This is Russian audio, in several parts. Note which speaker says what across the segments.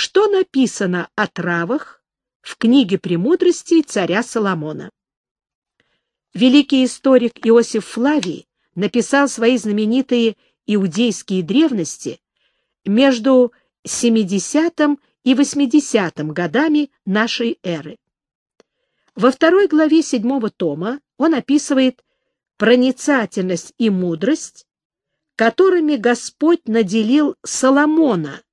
Speaker 1: что написано о травах в книге премудрости царя Соломона. Великий историк Иосиф Флавий написал свои знаменитые иудейские древности между 70 и 80 годами нашей эры. Во второй главе седьмого тома он описывает проницательность и мудрость, которыми Господь наделил Соломона.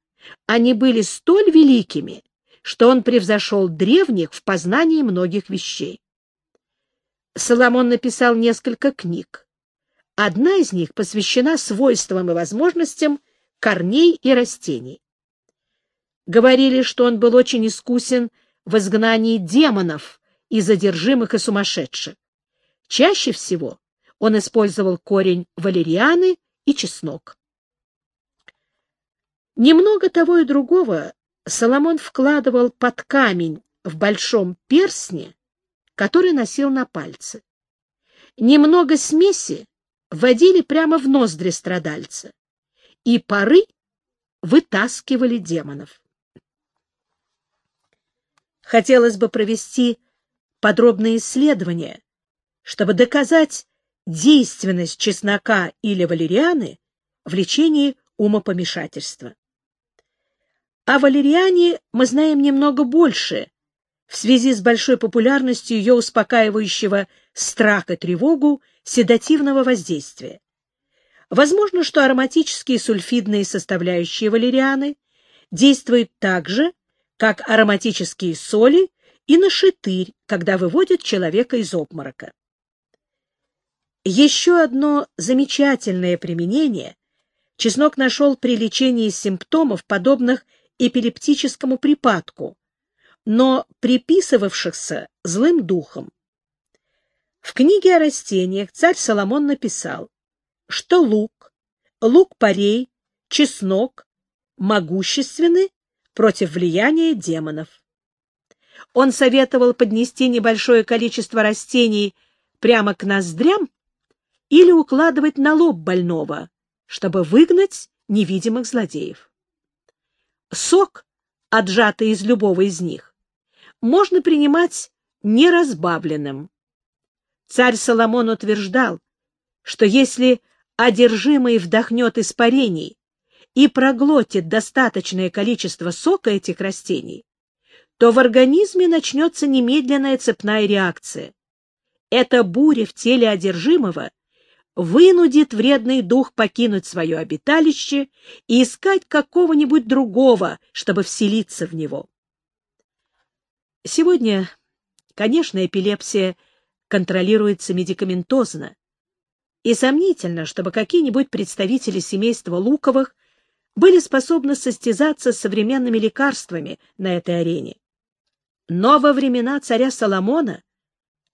Speaker 1: Они были столь великими, что он превзошел древних в познании многих вещей. Соломон написал несколько книг. Одна из них посвящена свойствам и возможностям корней и растений. Говорили, что он был очень искусен в изгнании демонов и задержимых и сумасшедших. Чаще всего он использовал корень валерианы и чеснок. Немного того и другого Соломон вкладывал под камень в большом персне, который носил на пальце. Немного смеси вводили прямо в ноздри страдальца, и пары вытаскивали демонов. Хотелось бы провести подробные исследования, чтобы доказать действенность чеснока или валерианы в лечении умопомешательства. О валериане мы знаем немного больше в связи с большой популярностью ее успокаивающего страх и тревогу седативного воздействия. Возможно, что ароматические сульфидные составляющие валерианы действуют так же, как ароматические соли и на шатырь, когда выводят человека из обморока. Еще одно замечательное применение чеснок нашел при лечении симптомов, подобных эпилептическому припадку, но приписывавшихся злым духом. В книге о растениях царь Соломон написал, что лук, лук-порей, чеснок могущественны против влияния демонов. Он советовал поднести небольшое количество растений прямо к ноздрям или укладывать на лоб больного, чтобы выгнать невидимых злодеев. Сок, отжатый из любого из них, можно принимать неразбавленным. Царь Соломон утверждал, что если одержимый вдохнет испарений и проглотит достаточное количество сока этих растений, то в организме начнется немедленная цепная реакция. Эта буря в теле одержимого вынудит вредный дух покинуть свое обиталище и искать какого-нибудь другого, чтобы вселиться в него. Сегодня, конечно, эпилепсия контролируется медикаментозно, и сомнительно, чтобы какие-нибудь представители семейства Луковых были способны состязаться с современными лекарствами на этой арене. Но во времена царя Соломона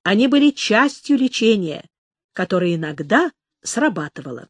Speaker 1: они были частью лечения, которое иногда срабатывало.